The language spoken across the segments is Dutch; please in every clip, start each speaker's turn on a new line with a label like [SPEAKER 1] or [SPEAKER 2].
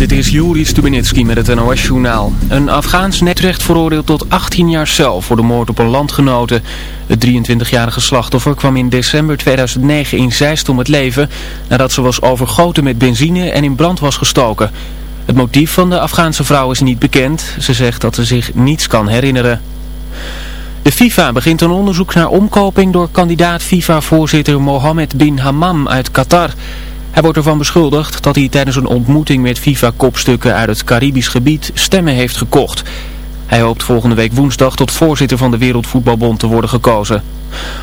[SPEAKER 1] Dit is Juri Stubenitski met het NOS-journaal. Een Afghaans netrecht veroordeeld tot 18 jaar cel voor de moord op een landgenote. Het 23-jarige slachtoffer kwam in december 2009 in Zeist om het leven... nadat ze was overgoten met benzine en in brand was gestoken. Het motief van de Afghaanse vrouw is niet bekend. Ze zegt dat ze zich niets kan herinneren. De FIFA begint een onderzoek naar omkoping door kandidaat FIFA-voorzitter Mohammed bin Hammam uit Qatar... Hij wordt ervan beschuldigd dat hij tijdens een ontmoeting met FIFA-kopstukken uit het Caribisch gebied stemmen heeft gekocht. Hij hoopt volgende week woensdag tot voorzitter van de Wereldvoetbalbond te worden gekozen.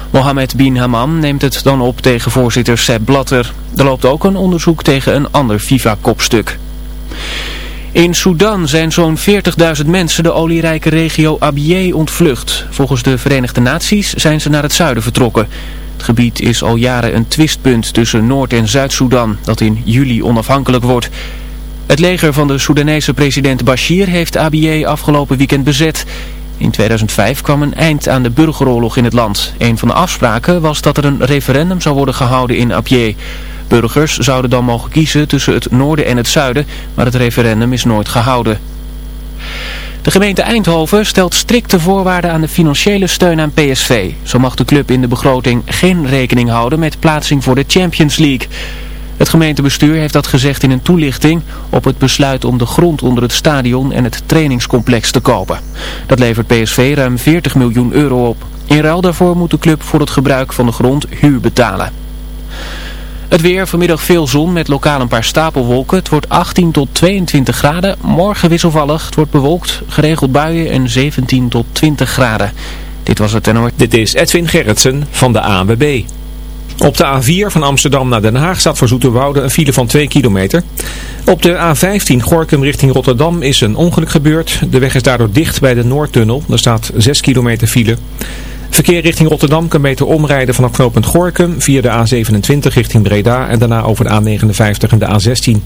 [SPEAKER 1] Mohamed bin Hammam neemt het dan op tegen voorzitter Sepp Blatter. Er loopt ook een onderzoek tegen een ander FIFA-kopstuk. In Sudan zijn zo'n 40.000 mensen de olierijke regio Abyei ontvlucht. Volgens de Verenigde Naties zijn ze naar het zuiden vertrokken. Het gebied is al jaren een twistpunt tussen Noord- en Zuid-Soedan, dat in juli onafhankelijk wordt. Het leger van de Soedanese president Bashir heeft Abyei afgelopen weekend bezet. In 2005 kwam een eind aan de burgeroorlog in het land. Een van de afspraken was dat er een referendum zou worden gehouden in Abyei. Burgers zouden dan mogen kiezen tussen het noorden en het zuiden, maar het referendum is nooit gehouden. De gemeente Eindhoven stelt strikte voorwaarden aan de financiële steun aan PSV. Zo mag de club in de begroting geen rekening houden met plaatsing voor de Champions League. Het gemeentebestuur heeft dat gezegd in een toelichting op het besluit om de grond onder het stadion en het trainingscomplex te kopen. Dat levert PSV ruim 40 miljoen euro op. In ruil daarvoor moet de club voor het gebruik van de grond huur betalen. Het weer, vanmiddag veel zon met lokaal een paar stapelwolken. Het wordt 18 tot 22 graden. Morgen wisselvallig. Het wordt bewolkt, geregeld buien en 17 tot 20 graden. Dit was het tenor.
[SPEAKER 2] Dit is Edwin Gerritsen van de ANWB. Op de A4 van Amsterdam naar Den Haag staat voor Zoeterwoude een file van 2 kilometer. Op de A15 Gorkum richting Rotterdam is een ongeluk gebeurd. De weg is daardoor dicht bij de Noordtunnel. Er staat 6 kilometer file. Verkeer richting Rotterdam kan beter omrijden vanaf knooppunt Gorkum via de A27 richting Breda en daarna over de A59 en de A16.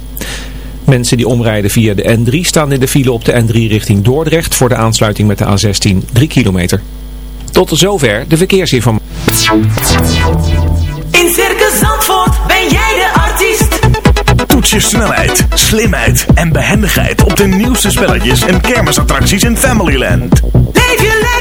[SPEAKER 2] Mensen die omrijden via de N3 staan in de file op de N3 richting Dordrecht voor de aansluiting met de A16 3 kilometer. Tot zover de verkeersinformatie.
[SPEAKER 3] In Circus Zandvoort ben jij de artiest.
[SPEAKER 4] Toets je snelheid, slimheid en behendigheid op de nieuwste spelletjes en kermisattracties in Familyland.
[SPEAKER 3] Leef je lekker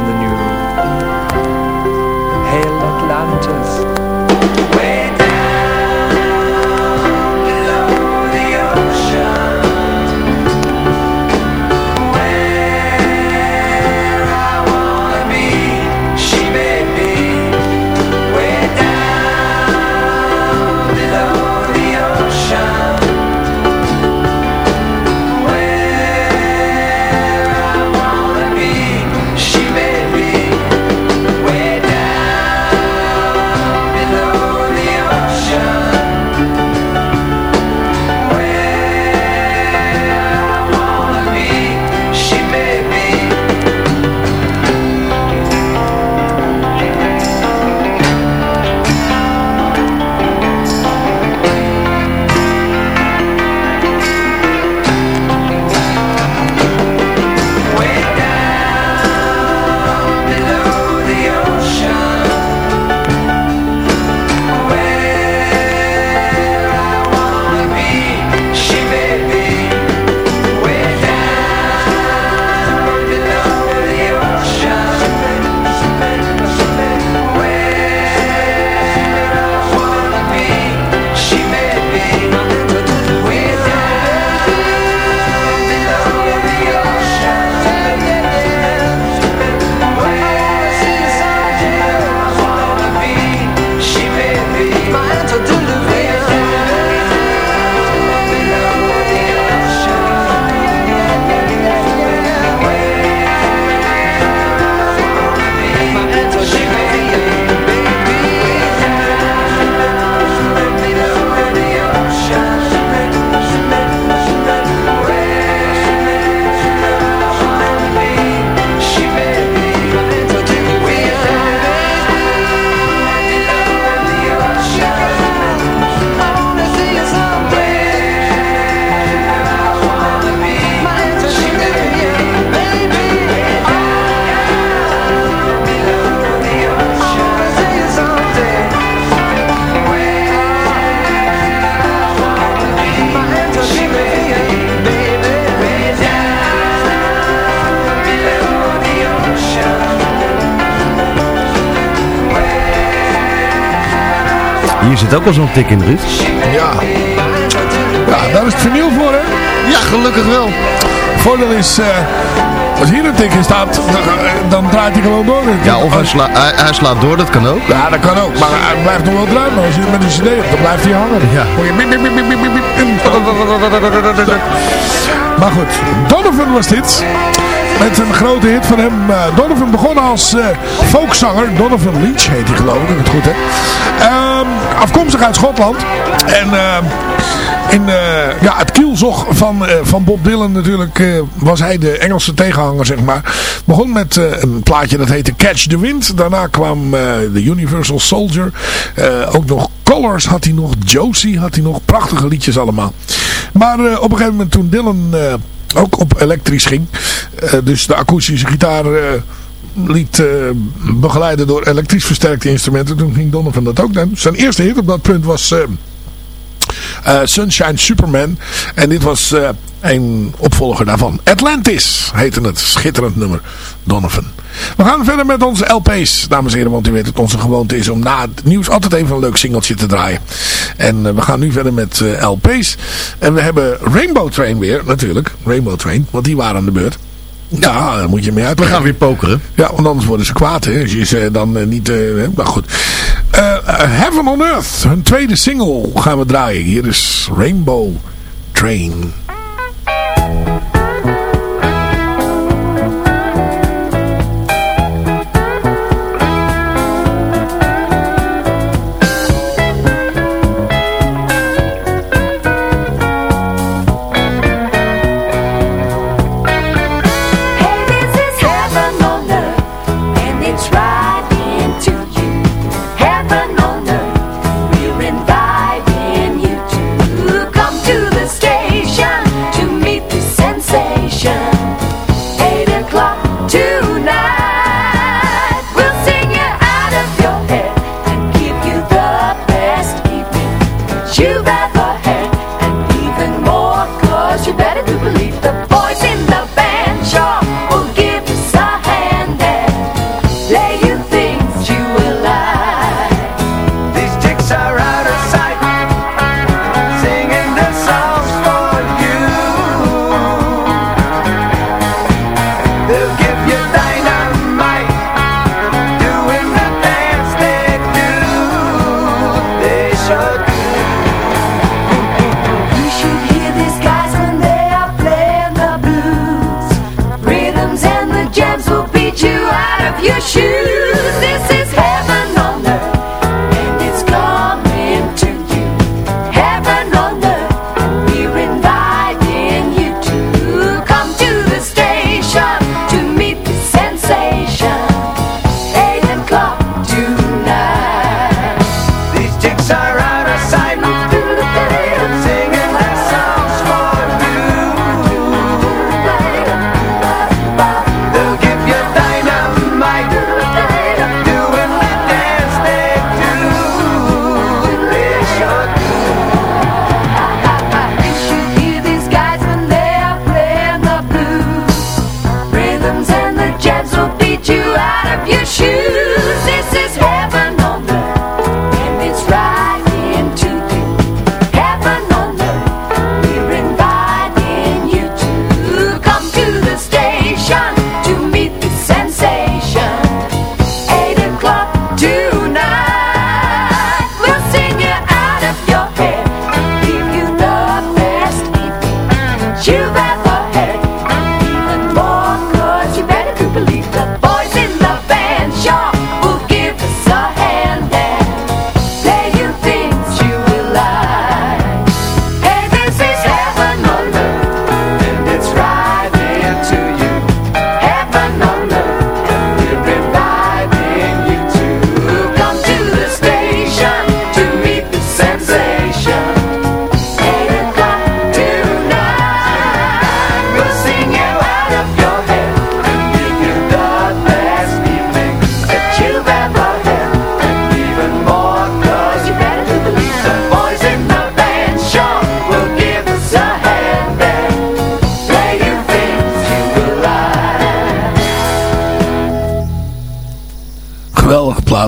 [SPEAKER 5] Atlantis!
[SPEAKER 6] Zit ook al zo'n tik in, Ruud.
[SPEAKER 7] Ja. Ja, daar is het vinyl voor, hè?
[SPEAKER 6] Ja, gelukkig wel.
[SPEAKER 7] Voordeel is, eh, als hier een tik in staat, dan, eh, dan draait hij gewoon door.
[SPEAKER 6] Ja, of hij, sla hij, hij slaat door, dat kan ook.
[SPEAKER 7] Ja, dat kan ook. Maar hij blijft nog wel druimen. Als je met een cd dan blijft hij hangen.
[SPEAKER 6] Ja.
[SPEAKER 7] Maar goed, Donovan was dit. Met een grote hit van hem. Eh, Donovan begon als eh, folkzanger. Donovan Leach heet hij geloof ik, het goed hè. Ehm, afkomstig uit Schotland. En ehm, in eh, ja, het kielzog van, eh, van Bob Dylan natuurlijk eh, was hij de Engelse tegenhanger zeg maar. Begon met eh, een plaatje dat heette Catch the Wind. Daarna kwam eh, The Universal Soldier. Eh, ook nog Colors had hij nog. Josie had hij nog. Prachtige liedjes allemaal. Maar eh, op een gegeven moment toen Dylan eh, ook op elektrisch ging. Eh, dus de akoestische gitaar... eh, liet eh, begeleiden door elektrisch versterkte instrumenten. Toen ging Donovan dat ook doen. Zijn eerste hit op dat punt was... Sunshine Superman. En dit was een opvolger daarvan. Atlantis heette het. Schitterend nummer. Donovan. We gaan verder met onze LP's, dames en heren. Want u weet dat onze gewoonte is om na het nieuws altijd even een leuk singeltje te draaien. En we gaan nu verder met LP's. En we hebben Rainbow Train weer, natuurlijk. Rainbow Train, want die waren aan de beurt. Ja, daar moet je mee uit.
[SPEAKER 6] We gaan weer pokeren.
[SPEAKER 7] Ja, want anders worden ze kwaad, hè. Als je ze dan eh, niet... hè, maar goed. Eh, Heaven on Earth, hun tweede single gaan we draaien. Hier is Rainbow Train.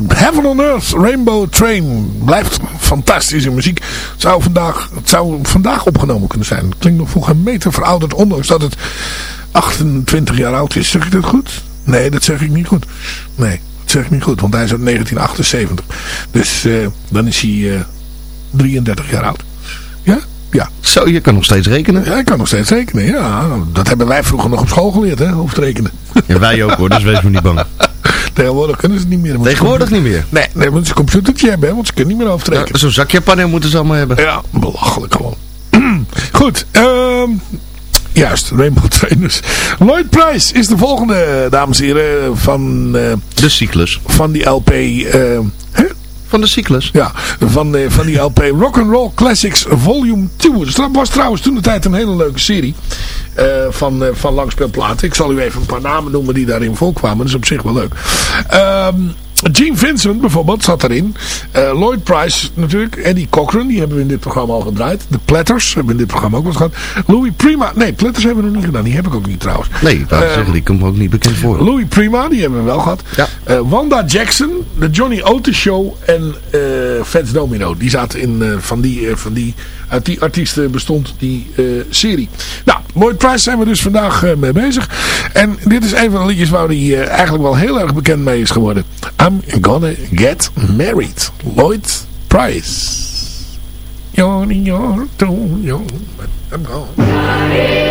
[SPEAKER 3] Heaven on Earth,
[SPEAKER 7] Rainbow Train. Blijft fantastische muziek. Het zou vandaag, het zou vandaag opgenomen kunnen zijn. Het klinkt nog voor geen meter verouderd. Ondanks dat het 28 jaar oud is. Zeg ik dat goed? Nee, dat zeg ik niet goed. Nee, dat zeg ik niet goed. Want hij is uit 1978. Dus eh, dan is hij eh, 33 jaar oud. Ja? Ja.
[SPEAKER 6] Zo, je kan nog steeds rekenen.
[SPEAKER 7] Ja, ik kan nog steeds rekenen. Ja, dat hebben wij vroeger nog op school geleerd, hè? Hoofdrekenen.
[SPEAKER 6] Ja, wij ook hoor, dus wees me niet bang.
[SPEAKER 7] Tegenwoordig kunnen ze het niet meer.
[SPEAKER 6] Tegenwoordig niet meer.
[SPEAKER 7] Nee, nee, moeten ze een computertje hebben, hè, want ze kunnen niet meer hoofdrekenen.
[SPEAKER 6] Zo'n zakjepaneel moeten ze allemaal hebben.
[SPEAKER 7] Ja, belachelijk gewoon. Goed, ehm juist, Rainbow Trainers. Lloyd Price is de volgende, dames en heren, van, eh,
[SPEAKER 6] De cyclus.
[SPEAKER 7] van die LP... eh, hè?
[SPEAKER 6] Van de cyclus.
[SPEAKER 7] Ja, van, eh, van die LP Rock'n'Roll Classics Volume 2. Dus dat was trouwens toen de tijd een hele leuke serie eh, van, eh, van langspeelplaten. Ik zal u even een paar namen noemen die daarin voorkwamen. Dat is op zich wel leuk. Ehm Gene Vincent bijvoorbeeld zat erin. Eh, Lloyd Price natuurlijk. Eddie Cochran, die hebben we in dit programma al gedraaid. De Platters hebben we in dit programma ook wel gehad. Louis Prima. Nee, Platters hebben we nog niet gedaan. Die heb ik ook niet trouwens.
[SPEAKER 6] Nee, wou
[SPEAKER 7] Eh,
[SPEAKER 6] zeggen, die komt ook niet bekend voor.
[SPEAKER 7] Louis Prima, die hebben we wel gehad.
[SPEAKER 6] Ja.
[SPEAKER 7] Eh, Wanda Jackson, de Johnny Otis Show en Fats Domino. Die zaten in, van die, van die, uit die artiesten bestond die eh, serie. Nou, Lloyd Price zijn we dus vandaag eh, mee bezig. En dit is een van de liedjes waar hij eh, eigenlijk wel heel erg bekend mee is geworden. I'm gonna get married. Lloyd Price. You're, you're. I'm gonna-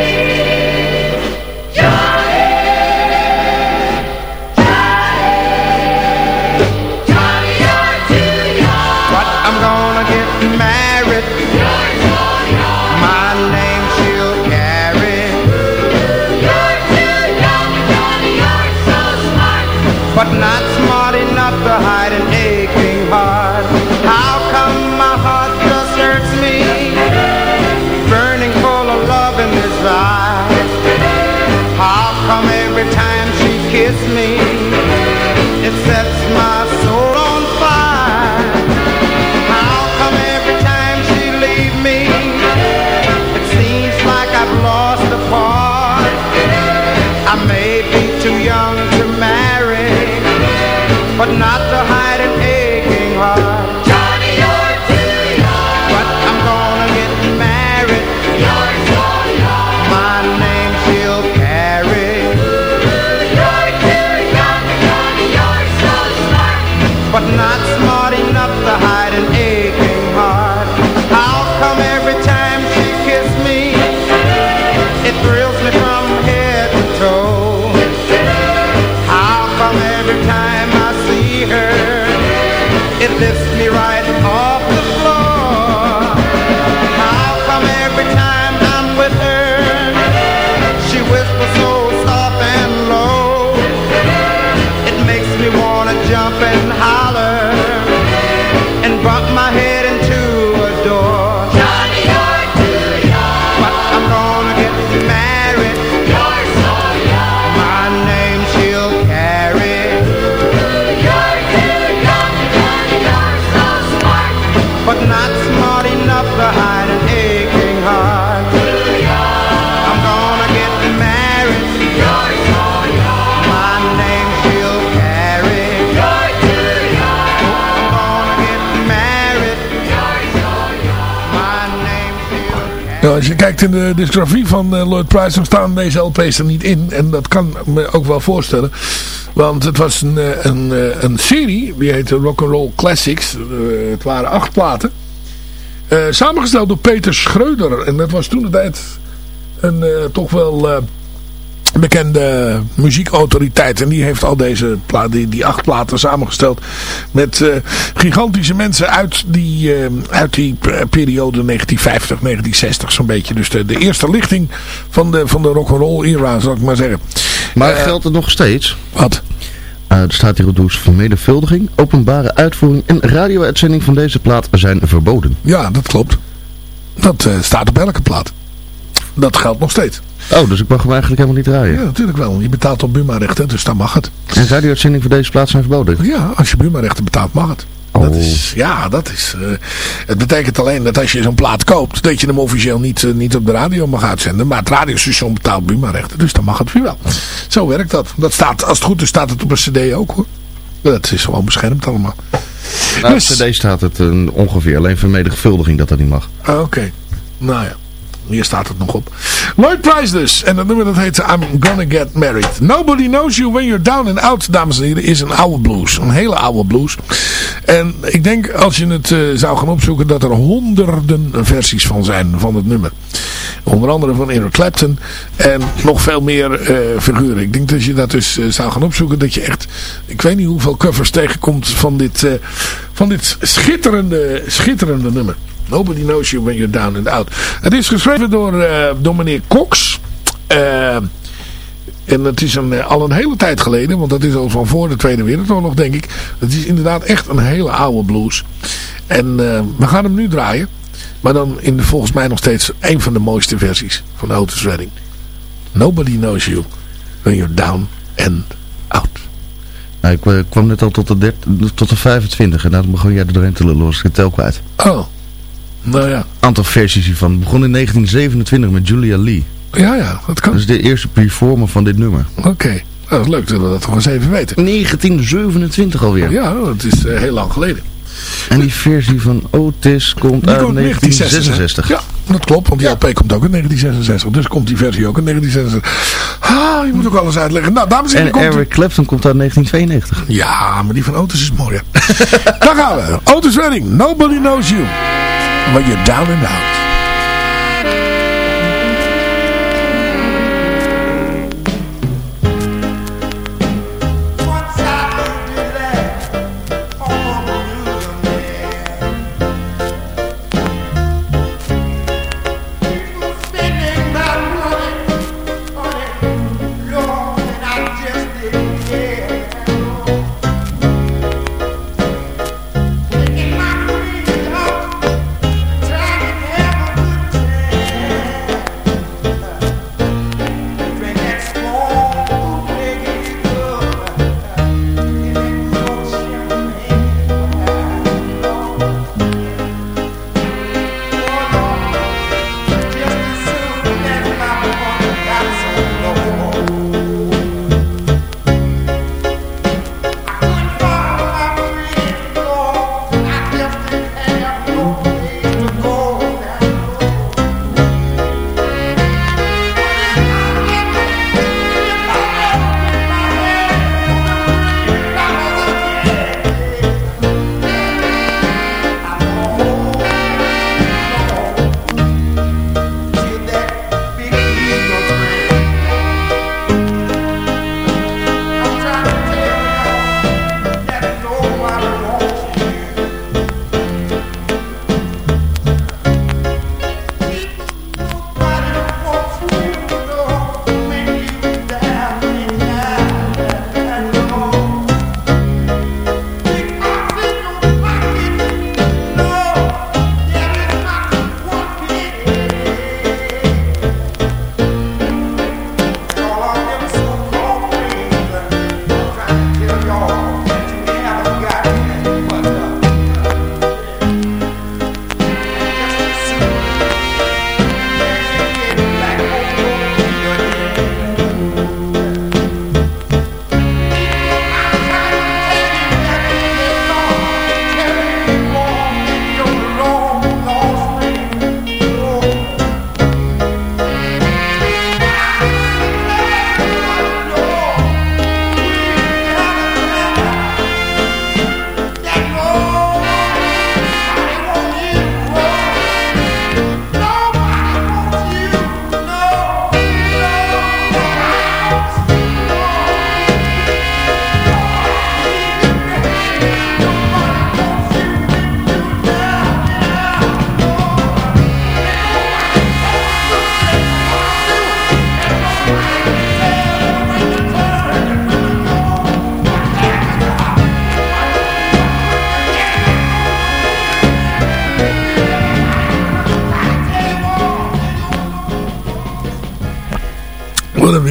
[SPEAKER 7] als je kijkt in de discografie van eh, Lloyd Price, dan staan deze LP's er niet in. En dat kan me ook wel voorstellen. Want het was een, eh, een, eh, een serie, die heette Rock'n'Roll Classics. Het waren acht platen. Samengesteld door Peter Schreuder. En dat was toen de tijd Een toch wel bekende muziekautoriteit. En die heeft al deze die, die acht platen samengesteld. Met eh, gigantische mensen uit die, eh, uit die periode 1950, 1960 zo'n beetje. Dus de, de eerste lichting van de, van de rock'n'roll era, zal ik maar zeggen.
[SPEAKER 6] Maar
[SPEAKER 7] Eh,
[SPEAKER 6] geldt het nog steeds?
[SPEAKER 7] Wat?
[SPEAKER 6] Er staat hier op doels vermenigvuldiging, openbare uitvoering en radio-uitzending van deze plaat zijn verboden.
[SPEAKER 7] Ja, dat klopt. Dat staat op elke plaat. Dat geldt nog steeds.
[SPEAKER 6] Oh, dus ik mag hem eigenlijk helemaal niet draaien.
[SPEAKER 7] Ja, natuurlijk wel. Je betaalt op Buma-rechten, dus dan mag het.
[SPEAKER 6] En radio-uitzending van deze plaat zijn verboden?
[SPEAKER 7] Ja, als je Buma-rechten betaalt, mag het.
[SPEAKER 6] Oh.
[SPEAKER 7] Dat is, ja, dat is... eh, het betekent alleen dat als je zo'n plaat koopt, dat je hem officieel niet, eh, niet op de radio mag uitzenden. Maar het radiostation betaalt Buma-rechten, dus dan mag het weer wel. Zo werkt dat. dat staat, als het goed is, staat het op een cd ook hoor. Dat is gewoon beschermd allemaal.
[SPEAKER 6] Nou,
[SPEAKER 7] Dus-
[SPEAKER 6] op cd staat het eh, ongeveer, alleen vermenigvuldiging dat dat niet mag.
[SPEAKER 7] Ah, Oké. Nou ja. Hier staat het nog op. Lloyd Price dus. En dat nummer dat heet I'm Gonna Get Married. Nobody Knows You When You're Down and Out, dames en heren, is een oude blues. Een hele oude blues. En ik denk als je het eh, zou gaan opzoeken dat er honderden versies van zijn van het nummer. Onder andere van Eric Clapton en nog veel meer eh, figuren. Ik denk dat je dat dus eh, zou gaan opzoeken dat je echt, ik weet niet hoeveel covers tegenkomt van dit, van dit schitterende, schitterende nummer. Nobody knows you when you're down and out. Het is geschreven door, eh, door meneer Cox. Eh, en het is een, eh, al een hele tijd geleden, want dat is al van voor de Tweede Wereldoorlog denk ik. Het is inderdaad echt een hele oude blues. En we gaan hem nu draaien. Maar dan in de, volgens mij nog steeds een van de mooiste versies van Otis Redding. Nobody knows you when you're down and out.
[SPEAKER 6] Nou, ik kwam net al tot de, tot de 25 en dan begon jij er doorheen te lullen, was ik het tel kwijt.
[SPEAKER 7] Oh, nou ja.
[SPEAKER 6] Aantal versies hiervan. Het begon in 1927 met Julia Lee.
[SPEAKER 7] Ja, ja, dat kan.
[SPEAKER 6] Dat is de eerste performer van dit nummer.
[SPEAKER 7] Oké. Nou, dat is leuk dat we dat toch eens even weten.
[SPEAKER 6] 1927 alweer.
[SPEAKER 7] Ja, dat is eh, heel lang geleden.
[SPEAKER 6] En die versie van Otis komt
[SPEAKER 7] Die
[SPEAKER 6] uit
[SPEAKER 7] komt in
[SPEAKER 6] 1966.
[SPEAKER 7] Ja, dat klopt, want die LP komt ook in 1966. Dus komt die versie ook in 1966. Ah, je moet ook alles uitleggen. Nou, dames en
[SPEAKER 6] En
[SPEAKER 7] heren, komt
[SPEAKER 6] Eric Clapton komt uit 1992.
[SPEAKER 7] Ja, maar die van Otis is mooier. Daar gaan we. Otis Redding, Nobody Knows You. When you're down and out.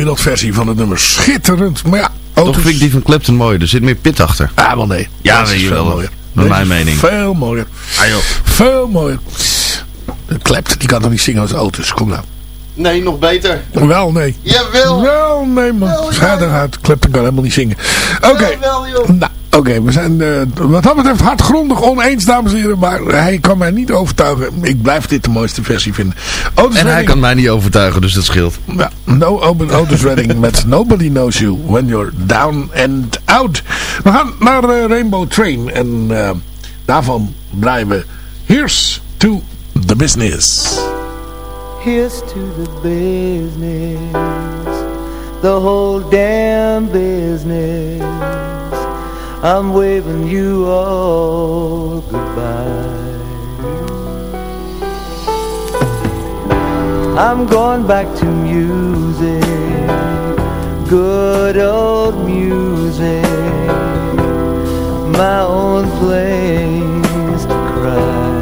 [SPEAKER 7] Wereldversie van het nummer. Schitterend. Maar ja,
[SPEAKER 6] Toch
[SPEAKER 7] auto's...
[SPEAKER 6] vind ik die van Clapton mooi. Er zit meer pit achter.
[SPEAKER 7] Ah, wel nee.
[SPEAKER 6] Ja,
[SPEAKER 7] Deze
[SPEAKER 6] nee,
[SPEAKER 7] is veel mooier.
[SPEAKER 6] Naar mijn mening.
[SPEAKER 7] Veel mooier.
[SPEAKER 6] Ah, joh.
[SPEAKER 7] Veel mooier. De Clapton, die kan toch niet zingen als auto's. Kom nou.
[SPEAKER 6] Nee, nog beter.
[SPEAKER 7] Wel, nee.
[SPEAKER 6] Jawel.
[SPEAKER 7] Wel, nee man. Ga eruit. Clapton kan helemaal niet zingen. Oké.
[SPEAKER 6] Jawel, joh.
[SPEAKER 7] Nou, oké. we zijn eh, wat dat betreft hardgrondig oneens, dames en heren. Maar hij kan mij niet overtuigen. Ik blijf dit de mooiste versie vinden. Otis
[SPEAKER 6] En hij kan mij niet overtuigen, dus dat scheelt.
[SPEAKER 7] Ja, no Open Otis Redding met Nobody Knows You When You're Down and Out. We gaan naar eh, Rainbow Train. En eh, daarvan draaien we Here's to the Business.
[SPEAKER 8] Here's to the business, the whole damn business. I'm waving you all goodbye. I'm going back to music, good old music, my own place to cry.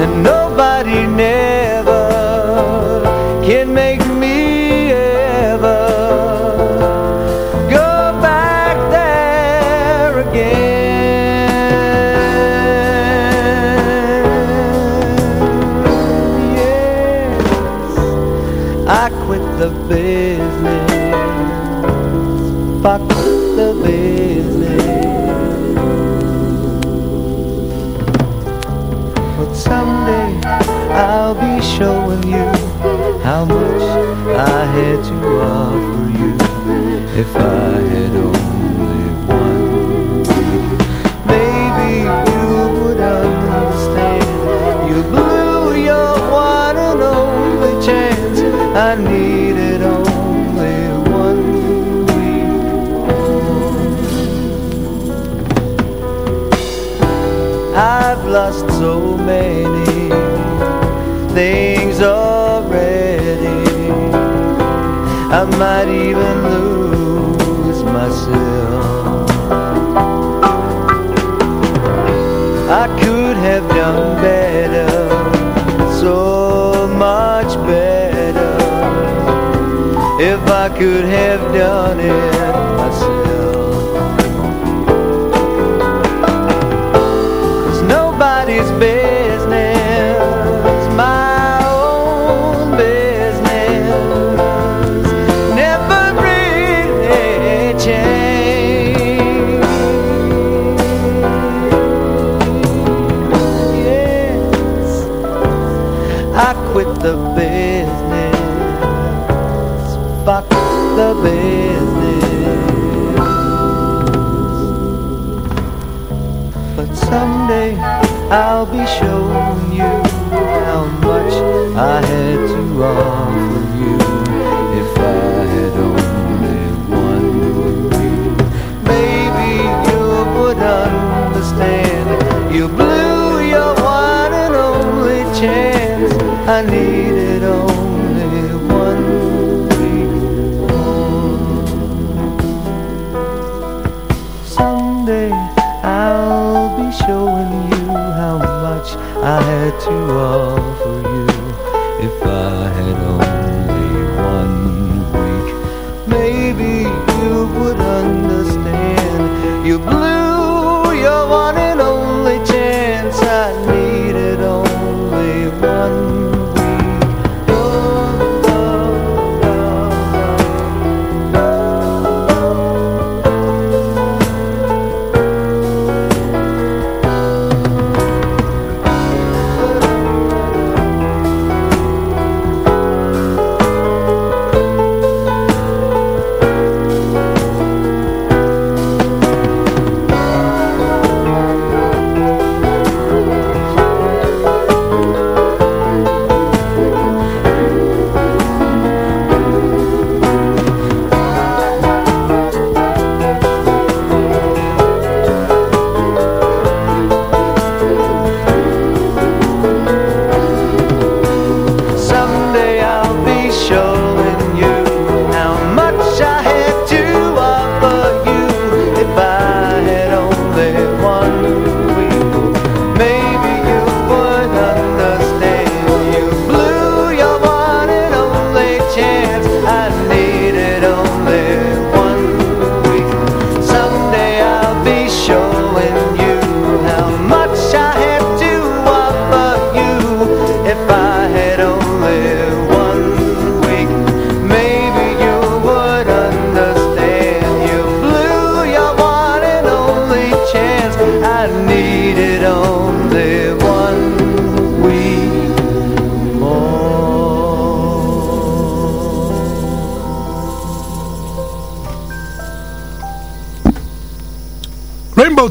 [SPEAKER 8] and nobody never could have done it the business.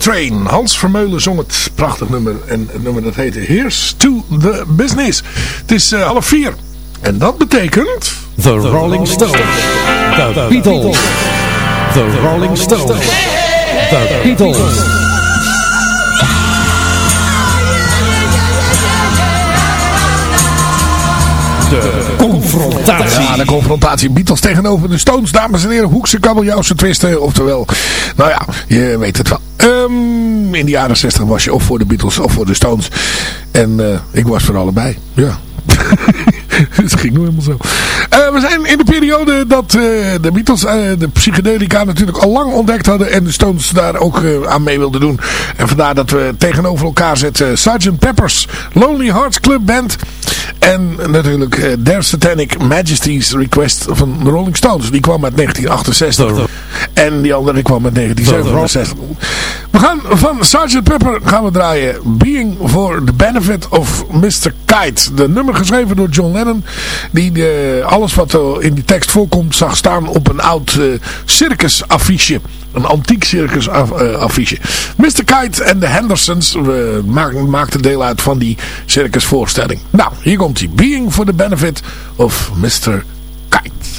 [SPEAKER 7] Train. Hans Vermeulen zong het prachtig nummer. En het nummer dat heette Here's to the Business. Het is eh, half vier. En dat betekent...
[SPEAKER 2] The Rolling Stones. The Beatles. The Rolling Stones. The Beatles. De confrontatie.
[SPEAKER 7] Ja, de confrontatie. Beatles tegenover de Stones. Dames en heren, hoekse kabeljauwse twisten. Oftewel, nou ja, je weet het wel. Ehm, in de jaren 60 was je of voor de Beatles of voor de Stones. En eh, ik was voor allebei. Ja. Het ging nu helemaal zo. Eh, we zijn in de periode dat eh, de Beatles de psychedelica natuurlijk al lang ontdekt hadden. En de Stones daar ook aan mee wilden doen. En vandaar dat we tegenover elkaar zetten Sgt. Pepper's Lonely Hearts Club Band. En natuurlijk Their Satanic Majesty's Request van de Rolling Stones. Die kwam uit 1968. En die andere kwam uit 1967. We gaan van Sgt. Pepper gaan we draaien Being for the Benefit of Mr. Kite. De nummer geschreven door John Lennon. Die de, alles wat er in die tekst voorkomt zag staan op een oud uh, circus affiche. Een antiek circus af, uh, affiche. Mr. Kite en de Hendersons maakten, maakten deel uit van die circusvoorstelling. Nou, hier komt hij. Being for the Benefit of Mr. Kite.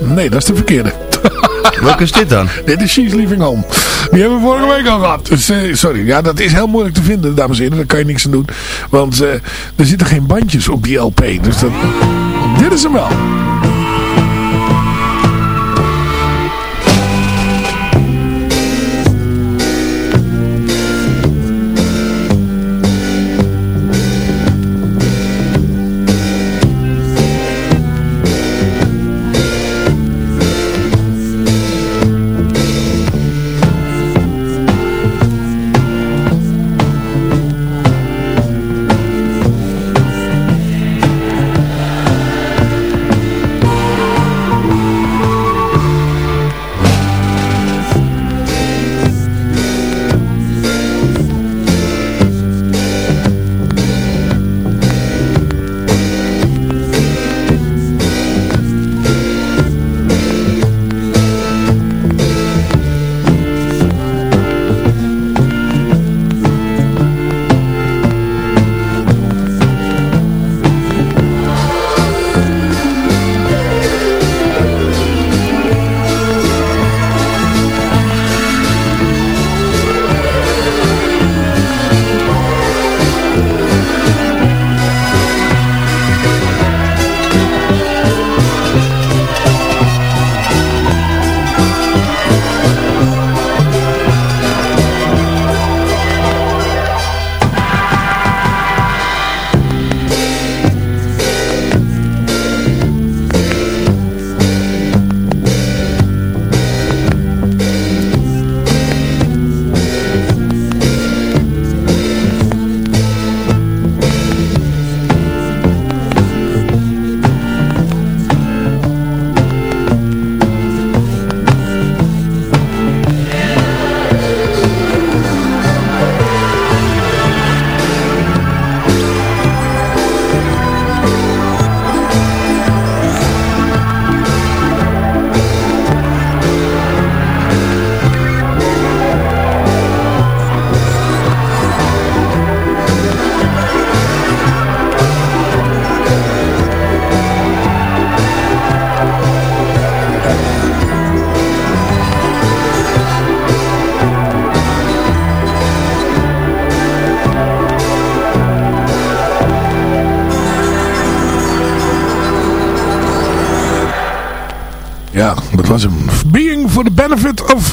[SPEAKER 7] Nee, dat is de verkeerde.
[SPEAKER 6] Welke is dit dan?
[SPEAKER 7] dit is She's Leaving Home. Die hebben we vorige week al gehad. Uh, sorry, ja, dat is heel moeilijk te vinden, dames en heren. Daar kan je niks aan doen. Want uh, er zitten geen bandjes op die LP. Dus dat, dit is hem wel.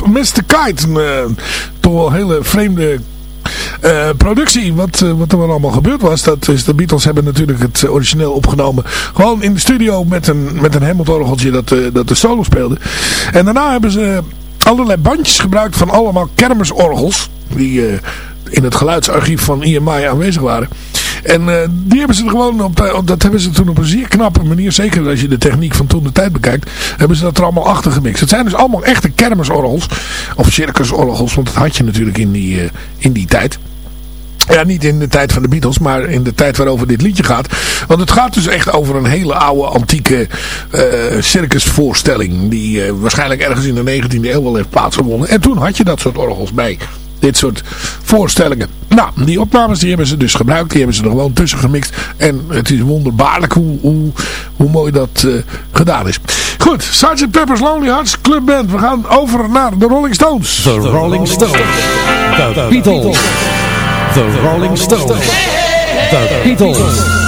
[SPEAKER 7] Mr. Kite. Een, uh, toch wel hele vreemde uh, productie. Wat, uh, wat er allemaal gebeurd was. Dat is, de Beatles hebben natuurlijk het origineel opgenomen. Gewoon in de studio met een, met een Hammond-orgeltje dat, dat de solo speelde. En daarna hebben ze allerlei bandjes gebruikt van allemaal kermisorgels. Die in het geluidsarchief van EMI aanwezig waren. En uh, die hebben ze gewoon op, op, dat hebben ze toen op een zeer knappe manier, zeker als je de techniek van toen de tijd bekijkt, hebben ze dat er allemaal achter gemixt. Het zijn dus allemaal echte kermisorgels, of circusorgels, want dat had je natuurlijk in die, uh, in die tijd. Ja, niet in de tijd van de Beatles, maar in de tijd waarover dit liedje gaat. Want het gaat dus echt over een hele oude, antieke eh, circusvoorstelling. Die eh, waarschijnlijk ergens in de 19e eeuw wel heeft plaatsgevonden. En toen had je dat soort orgels bij dit soort voorstellingen. Nou, die opnames die hebben ze dus gebruikt. Die hebben ze er gewoon tussen gemixt. En het is wonderbaarlijk hoe, hoe, hoe mooi dat eh, gedaan is. Goed, Sgt. Pepper's Lonely Hearts Club Band. We gaan over naar de Rolling Stones.
[SPEAKER 9] The Rolling Stones. The Beatles. The Rolling Stones. The Beatles.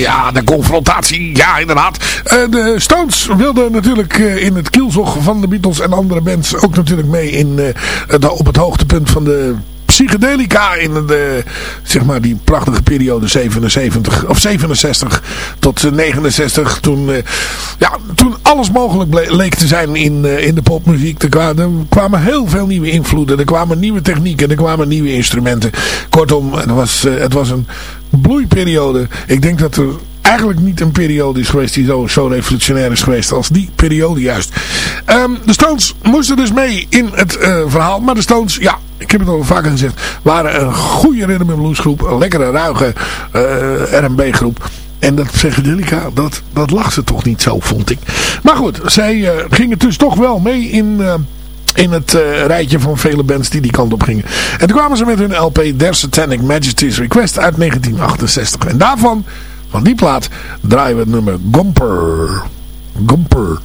[SPEAKER 7] Ja, de confrontatie. Ja, inderdaad. Eh, de Stones wilden natuurlijk eh, in het kielzog van de Beatles en andere bands ook natuurlijk mee in, eh, op het hoogtepunt van de psychedelica in de, zeg maar die prachtige periode 77 of 67 tot eh, 69 toen, eh, ja, toen alles mogelijk leek te zijn in, eh, in de popmuziek. Er kwamen, kwamen heel veel nieuwe invloeden, er kwamen nieuwe technieken, er kwamen nieuwe instrumenten. Kortom, het was, eh, het was een bloeiperiode. Ik denk dat er eigenlijk niet een periode is geweest die zo, zo revolutionair is geweest als die periode juist. Ehm, de Stones moesten dus mee in het eh, verhaal. Maar de Stones, ja, ik heb het al vaker gezegd, waren een goede rhythm and blues groep. Een lekkere, ruige eh, R&B groep. En dat psychedelica, dat, dat lag ze toch niet zo, vond ik. Maar goed, zij eh, gingen dus toch wel mee in... in het rijtje van vele bands die die kant op gingen. En toen kwamen ze met hun LP Their Satanic Majesty's Request uit 1968. En daarvan, van die plaat, draaien we het nummer Gomper. Gomper.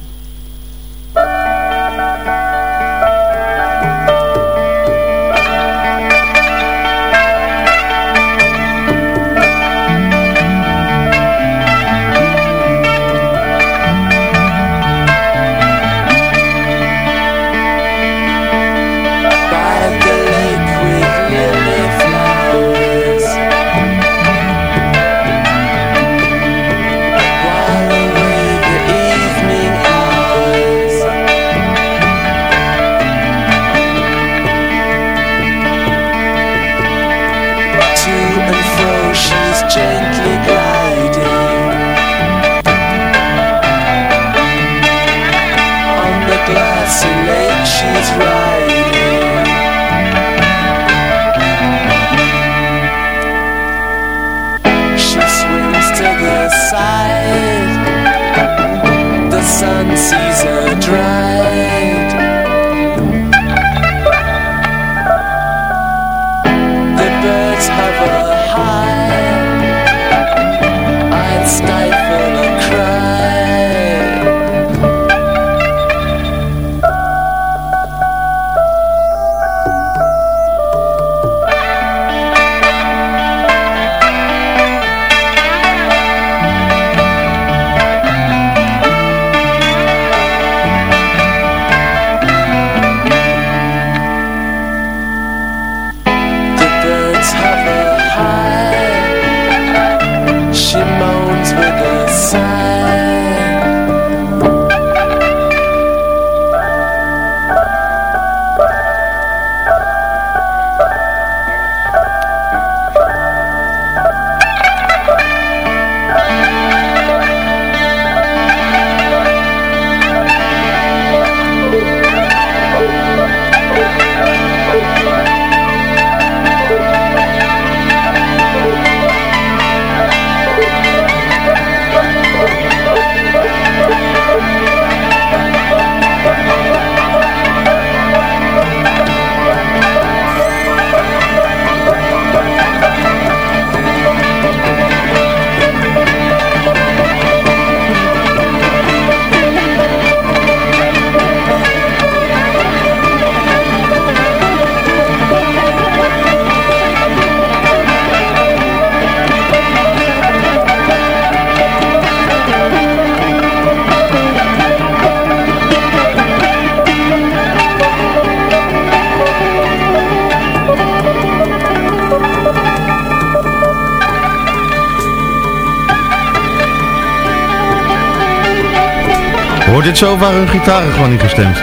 [SPEAKER 6] Dit zo waren hun gitaren gewoon niet gestemd?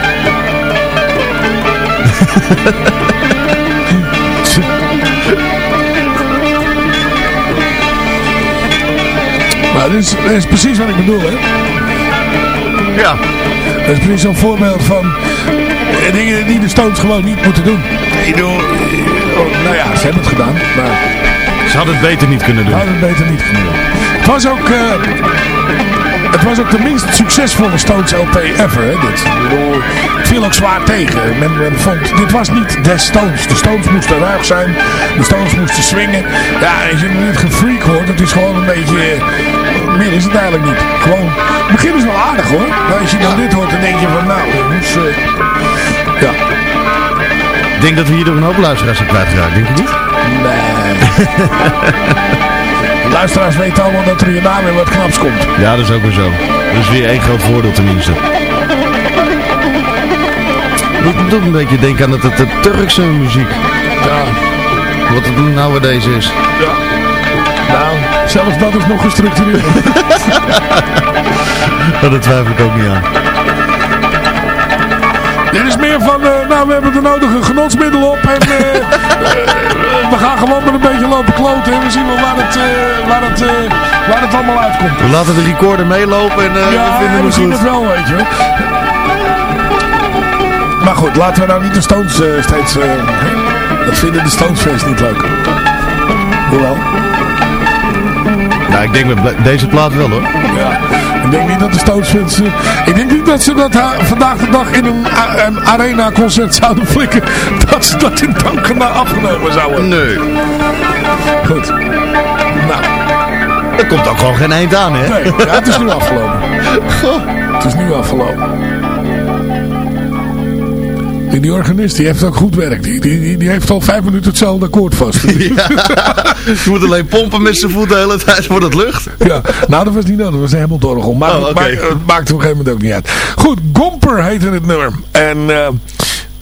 [SPEAKER 7] Maar dit is, dit is precies wat ik bedoel, hè. Ja. Dat is precies zo'n voorbeeld van eh, dingen die de Stones gewoon niet moeten doen. Ik bedoel, eh, oh, nou ja, ze hebben het gedaan, maar...
[SPEAKER 6] Ze hadden het beter niet kunnen doen.
[SPEAKER 7] Ze hadden het beter niet kunnen doen. Het was ook... eh, het was ook de minst succesvolle Stones LP ever, hè, dit. Ik bedoel, het viel ook zwaar tegen. Men, men vond, dit was niet de Stones. De Stones moesten ruig zijn. De Stones moesten swingen. Ja, als je niet gefreak hoort, het is gewoon een beetje... eh, Meer is het eigenlijk niet. Gewoon, het begin is wel aardig hoor. Maar als je dan dit hoort, dan denk je van nou, jongens... eh, ja.
[SPEAKER 6] Ik denk dat we hier door een hoop luisteraars zijn kwijtgeraakt, denk je niet?
[SPEAKER 7] Nee. De luisteraars weten allemaal dat er hierna weer wat knaps komt.
[SPEAKER 6] Ja, dat is ook weer zo. Dat is weer één groot voordeel tenminste. Het doet een beetje denken aan het, het, het Turkse muziek.
[SPEAKER 7] Ja.
[SPEAKER 6] Wat het nowadays is.
[SPEAKER 7] Ja. Nou, zelfs dat is nog gestructureerd.
[SPEAKER 6] Dat twijfel ik ook niet aan.
[SPEAKER 7] Dit is meer van, eh, nou we hebben de nodige genotsmiddelen op en eh, eh, we gaan gewoon met een beetje lopen kloten en we zien wel waar het, waar het, waar het allemaal uitkomt.
[SPEAKER 6] We laten de recorder meelopen en
[SPEAKER 7] ja,
[SPEAKER 6] we vinden
[SPEAKER 7] we
[SPEAKER 6] het
[SPEAKER 7] zien het wel, weet je. Maar goed, laten we nou niet de Stones steeds... dat vinden de Stones fans niet leuk. Hoewel.
[SPEAKER 6] Nou, ik denk met deze plaat wel hoor.
[SPEAKER 7] Ja, ik denk niet dat de Stones fans... eh, ik denk niet dat ze dat vandaag de dag in een, arena concert zouden flikken. Dat ze dat in dank naar afgenomen zouden.
[SPEAKER 6] Nee.
[SPEAKER 7] Goed. Nou,
[SPEAKER 6] Er komt ook gewoon geen eind aan hè?
[SPEAKER 7] nee, ja, het is nu afgelopen. Het is nu afgelopen. Die, die organist die heeft ook goed werk. Die, die, die, heeft al vijf minuten hetzelfde akkoord vast.
[SPEAKER 6] Ja. Je moet alleen pompen met zijn voet de hele tijd voor het lucht.
[SPEAKER 7] Ja, nou dat was niet nodig, dat was een Hamilton-orgel. Maar
[SPEAKER 6] Oh,
[SPEAKER 7] het maakt- het maakte op een gegeven moment ook niet uit. Goed, Gomper heette het nummer. En eh,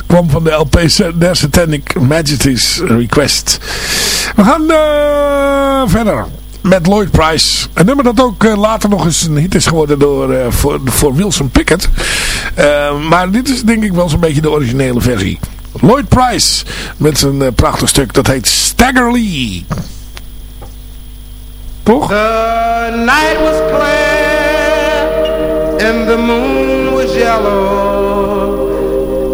[SPEAKER 7] kwam van de LP Their Satanic Majesty's Request. We gaan eh, verder met Lloyd Price. Een nummer dat ook eh, later nog eens een hit is geworden door, eh, voor, voor Wilson Pickett. Eh, maar dit is denk ik wel zo'n beetje de originele versie. Lloyd Price met zijn prachtig stuk dat heet Stagger Lee. Toch?
[SPEAKER 10] The night was clear and the moon was yellow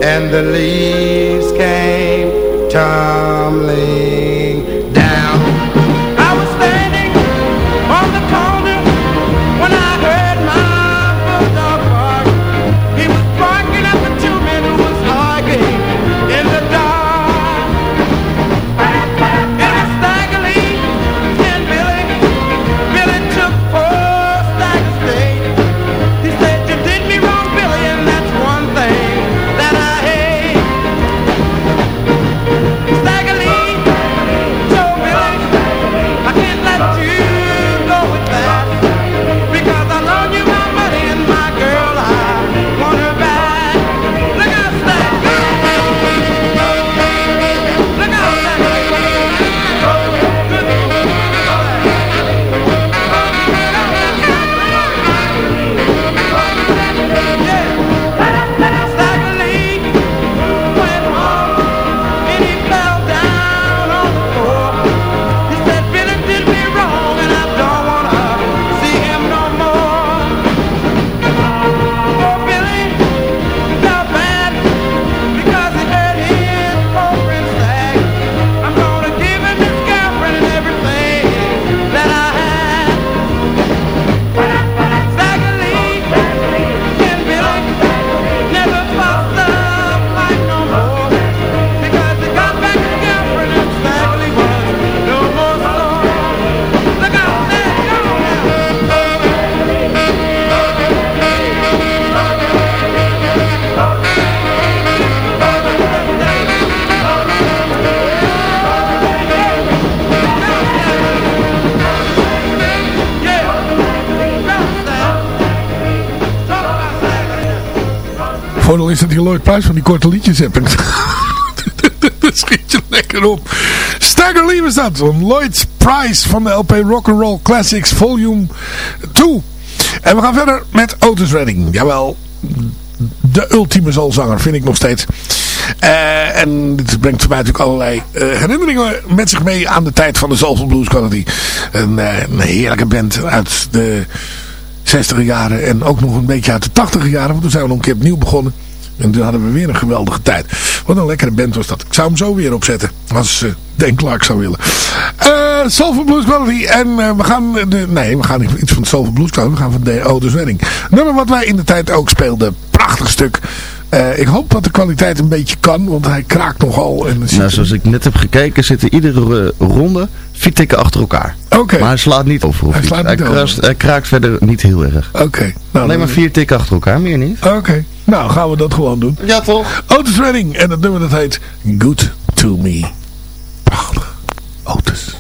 [SPEAKER 10] and the leaves came tumbling
[SPEAKER 7] Lloyd Price van die korte liedjes hebt. En dat schiet je lekker op. Stagger Lee was dat. Van Lloyd Price van de LP Rock'n'Roll Classics Volume 2. En we gaan verder met Otis Redding. Jawel, de ultieme zalzanger vind ik nog steeds. Eh, en dit brengt voor mij natuurlijk allerlei eh, herinneringen met zich mee aan de tijd van de Soulful Blues Quality. Een, eh, een heerlijke band uit de
[SPEAKER 10] 60 jaren en ook nog een beetje uit de 80 jaren. Want toen zijn we nog een keer opnieuw begonnen. En toen hadden we weer een geweldige tijd. Wat een lekkere band was dat. Ik zou hem zo weer opzetten. Als uh, Dan Clark zou willen. Uh, Soulful Blues Quality. En uh, we gaan... De, nee, we gaan niet iets van Soulful Blues Quality. We gaan van de Otis Wedding. Nummer wat wij in de tijd ook speelden. Prachtig stuk. Uh, ik hoop dat de kwaliteit een beetje kan, want hij kraakt nogal. En
[SPEAKER 6] nou, zoals ik net heb gekeken, zitten iedere ronde vier tikken achter elkaar.
[SPEAKER 10] Oké. Okay.
[SPEAKER 6] Maar hij slaat niet over.
[SPEAKER 10] Hij, slaat
[SPEAKER 6] hij,
[SPEAKER 10] niet over.
[SPEAKER 6] hij kraakt verder niet heel erg.
[SPEAKER 10] Oké. Okay.
[SPEAKER 6] Nou, Alleen maar vier tikken achter elkaar, meer niet.
[SPEAKER 10] Oké. Okay. Nou, gaan we dat gewoon doen.
[SPEAKER 6] Ja, toch?
[SPEAKER 10] Otis Redding. En het nummer dat heet Good To Me. Prachtig. Otis.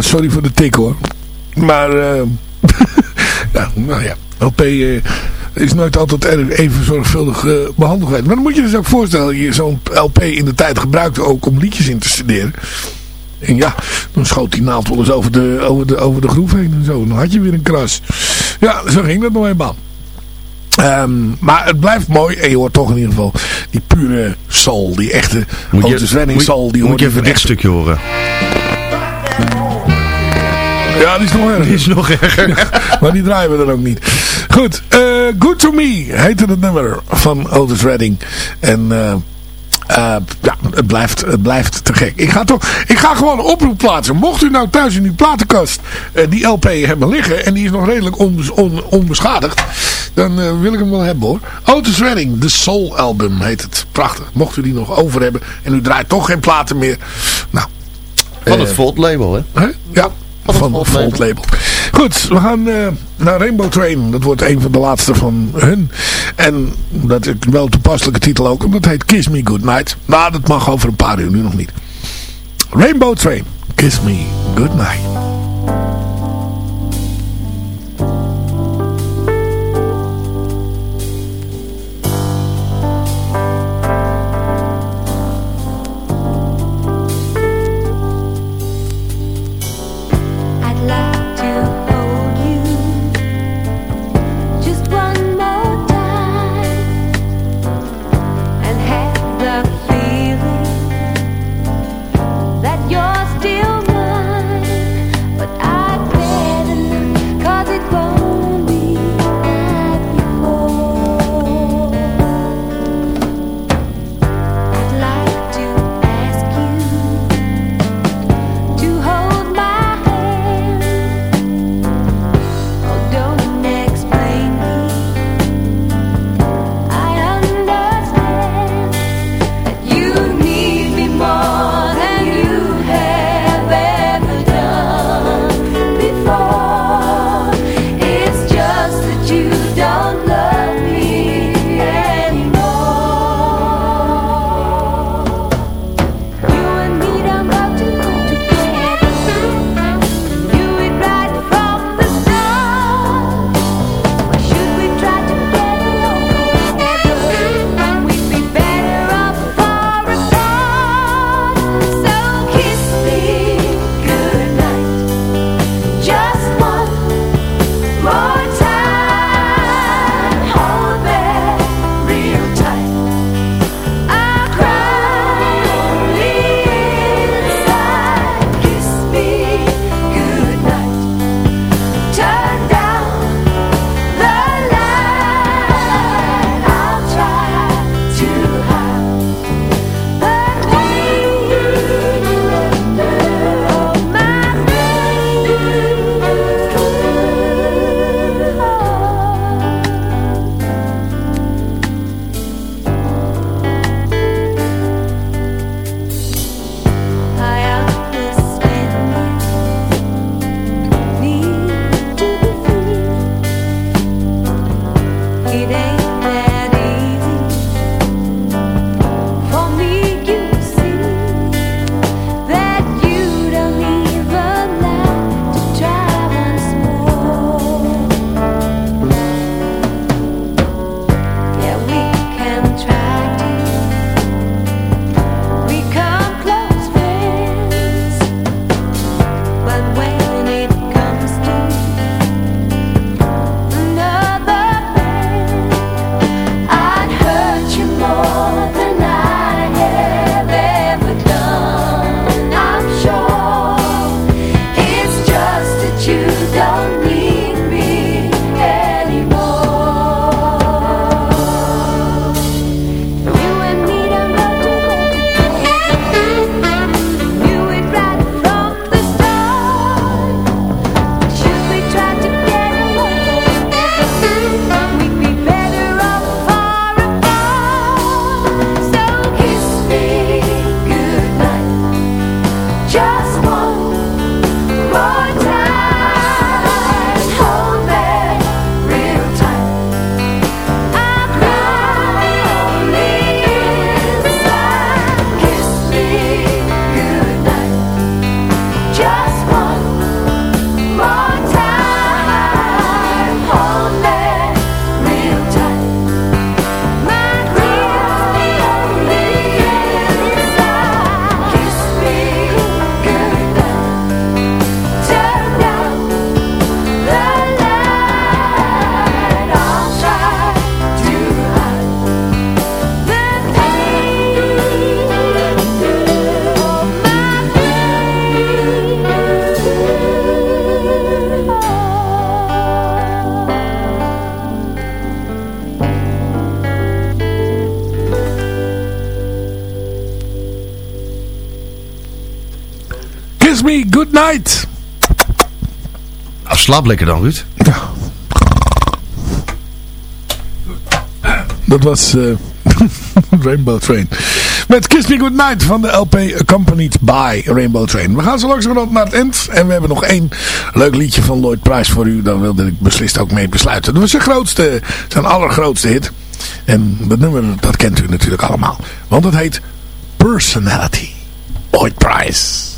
[SPEAKER 10] Ja, sorry voor de tik hoor. Maar, uh, ja, nou ja, LP uh, is nooit altijd even zorgvuldig uh, behandeld geweest. Maar dan moet je dus ook voorstellen, je zo'n LP in de tijd gebruikte ook om liedjes in te studeren. En ja, dan schoot die naald wel eens over de, over de, over de groef heen en zo. Dan had je weer een kras. Ja, zo ging dat nog eenmaal. Um, maar het blijft mooi. En je hoort toch in ieder geval die pure soul. Die echte Otis Redding soul. Die
[SPEAKER 6] moet
[SPEAKER 10] hoort
[SPEAKER 6] je even dit stukje horen.
[SPEAKER 10] Ja, die is nog erger.
[SPEAKER 6] Die is nog erger.
[SPEAKER 10] maar die draaien we dan ook niet. Goed.
[SPEAKER 7] Eh, Good To Me heette het nummer van Otis Redding. En eh, eh, ja, het blijft, het blijft te gek. Ik ga, toch, ik ga gewoon een oproep plaatsen. Mocht u nou thuis in uw platenkast eh, die LP hebben liggen en die is nog redelijk onbes- on- onbeschadigd, dan wil ik hem wel hebben hoor. Otis Redding, The Soul Album heet het. Prachtig. Mocht u die nog over hebben en u draait toch geen platen meer. Nou,
[SPEAKER 6] Van het Volt label, hè?
[SPEAKER 7] Hè? Ja, van het Volt label. Goed, we gaan eh, naar Rainbow Train. Dat wordt een van de laatste van hun. En dat is wel een toepasselijke titel ook. En dat heet Kiss Me Goodnight. Nou, dat mag over een paar uur, nu nog niet. Rainbow Train, Kiss Me Goodnight.
[SPEAKER 6] Slaap lekker dan, Ruud.
[SPEAKER 10] Dat was eh, Rainbow Train. Met Kiss Me Goodnight van de LP Accompanied by Rainbow Train. We gaan zo langzamerhand naar het eind. En we hebben nog één leuk liedje van Lloyd Price voor u. Daar wilde ik beslist ook mee besluiten. Dat was zijn grootste, zijn allergrootste hit. En dat nummer, dat kent u natuurlijk allemaal. Want het heet Personality. Lloyd Price.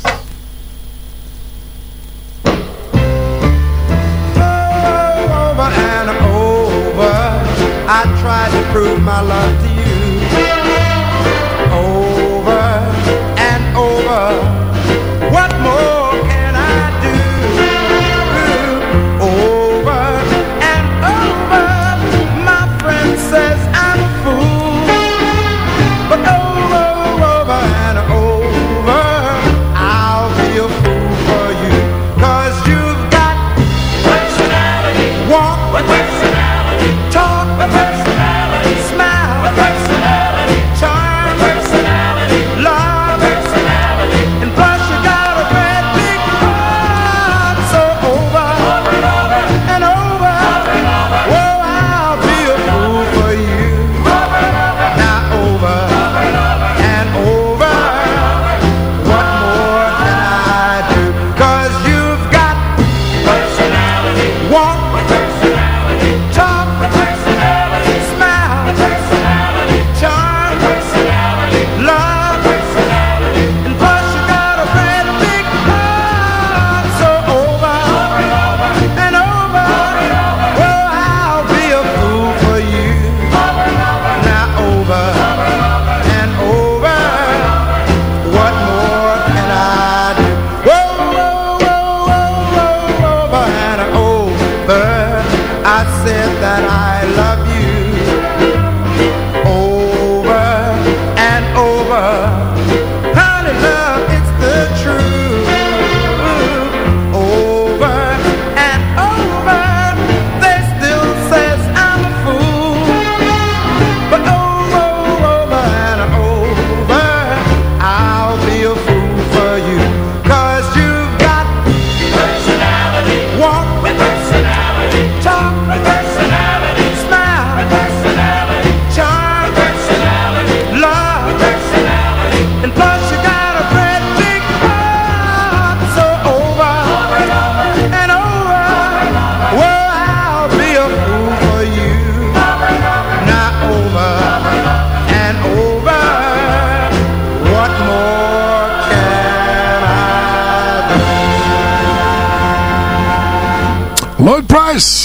[SPEAKER 11] my
[SPEAKER 10] life.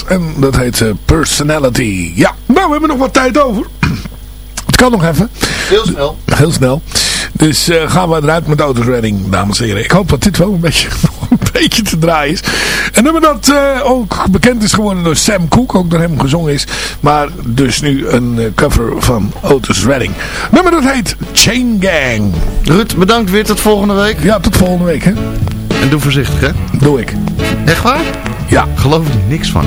[SPEAKER 10] En dat heet eh, Personality. Ja, nou, we hebben nog wat tijd over. Het kan nog even.
[SPEAKER 6] Heel snel.
[SPEAKER 10] Heel snel. Dus eh, gaan we eruit met Autos Redding, dames en heren. Ik hoop dat dit wel een beetje, een beetje te draaien is. Een nummer dat eh, ook bekend is geworden door Sam Cooke, ook door hem gezongen is. Maar dus nu een cover van Otis Redding. Nummer dat heet Chain Gang.
[SPEAKER 6] Ruud, bedankt weer. Tot volgende week.
[SPEAKER 10] Ja, tot volgende week, hè.
[SPEAKER 6] En doe voorzichtig, hè.
[SPEAKER 10] Doe ik.
[SPEAKER 6] Echt waar?
[SPEAKER 10] Ja.
[SPEAKER 6] Geloof er niks van.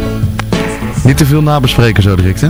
[SPEAKER 6] Niet te veel nabespreken zo direct, hè.